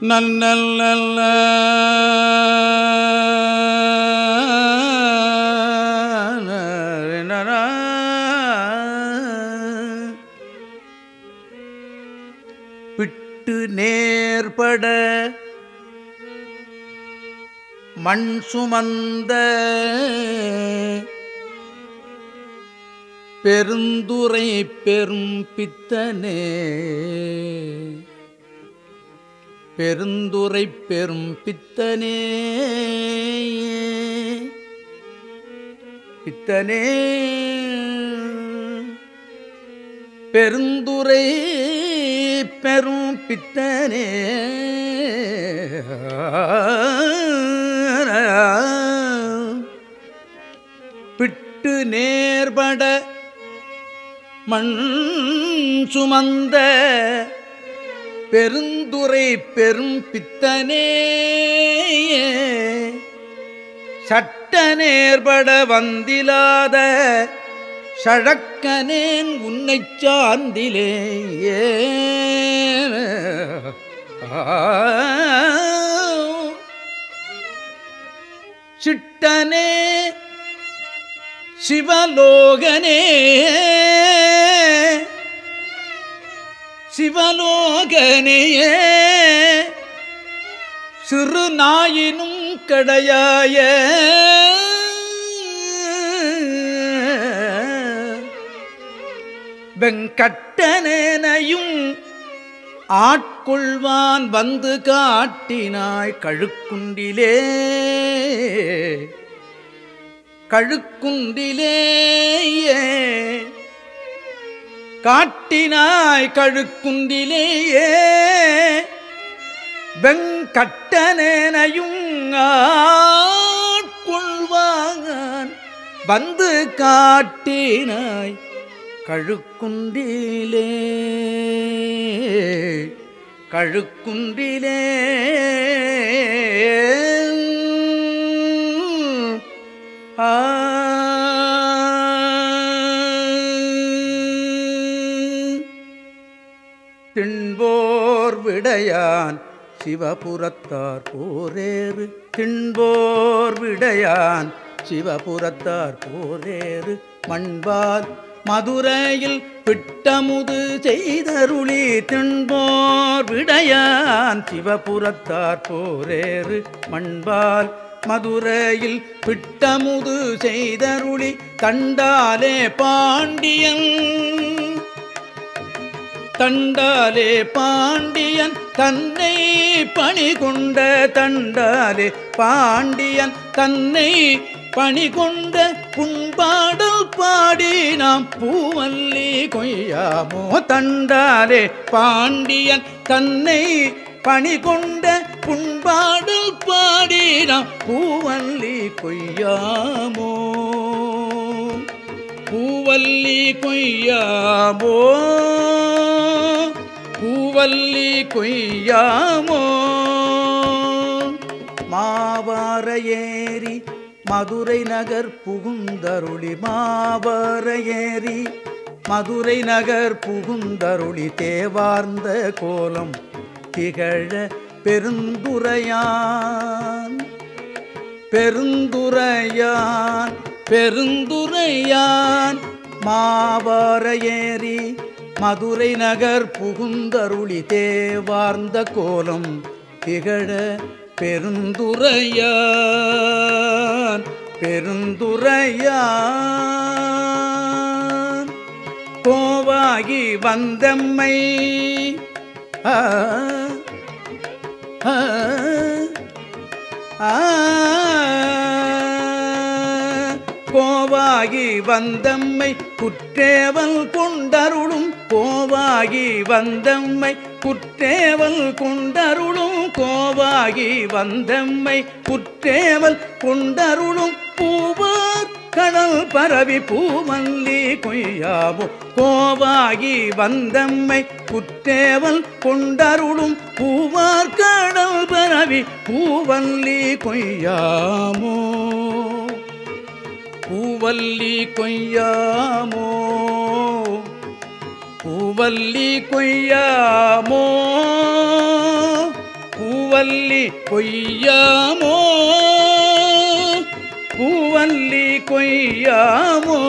நல்ல பிட்டு நேர்பட மண் சுமந்த பெருந்துரை பெரும் பித்தனே. பெருந்துரை பெரும் பித்தனே. பித்தனே. பெருந்துரை பெரும் பித்தனே. பிட்டு நேர்பட மண் சுமந்த பெருந்துரை பெரும் பித்தனே சட்ட நேர்பட வந்திலாத சழக்கனேன் உன்னை சார்ந்திலே சிட்டனே சிவலோகனே. சிவலோகனையே சிறு நாயினும் கடையாய. வெங்கட்டனேனையும் ஆட்கொள்வான் வந்து காட்டினாய் கழுக்குண்டிலே. கழுக்குண்டிலேயே காட்டினாய் கழுக்குந்திலேயே. வெங்கட்டனேனையும் ஆட்கொள்வான் வந்து காட்டினாய் கழுக்குண்டிலே கழுக்குண்டிலே திண்போர் விடையான் சிவபுரத்தார் போரேறு. திண்போர் விடையான் சிவபுரத்தார் போரேறு. மண்பால் மதுரையில் பிட்டமுது செய்தருளி திண்போர் விடையான் சிவபுரத்தார் போரேறு. மண்பால் மதுரையில் பிட்டமுது செய்தருளி கண்டாலே பாண்டியன் தண்டாலே பாண்டியன் தன்னை பணி கொண்ட தண்டாலே பாண்டியன் தன்னை பணி கொண்ட புண்பாடல் பாடி நாம் பூவல்லி கொய்யாமோ தண்டாலே பாண்டியன் தன்னை பணி கொண்ட புண்பாடல் பாடி நாம் பூவல்லி கொய்யாமோ. பூவல்லி கொய்யாமோ. பூவல்லி கொய்யாமோ? மாவார ஏறி மதுரை நகர் புகுந்தருளி மாவார ஏறி மதுரை நகர் புகுந்தருளி தேவார்ந்த கோலம் திகழ பெருந்துரையான். பெருந்துரையான் பெருந்துரையான் மாவார ஏறி மதுரை நகர் புகுந்தருளி தேவார்ந்த கோலம் திகழ பெருந்துரையான் பெருந்துரையான். கோவாகி வந்தம்மை ஆ ஆ ஆ. கோவாகி வந்தம்மை குற்றேவல் கொண்டருளும் கோவாகி வந்தம்மை குற்றேவல் கொண்டருளும் கோவாகி வந்தம்மை குற்றேவல் கொண்டருளும் பூவார் கடல் பரவி பூமல்லி கொய்யாவோ கோவாகி வந்தம்மை குற்றேவல் கொண்டருளும் பூவார் கடல் பரவி பூவல்லி கொய்யாமோ. பூவல்லி கொய்யாமோ? பூவல்லி கொய்யாமோ? பூவல்லி கொய்யாமோ? பூவல்லி கொய்யாமோ?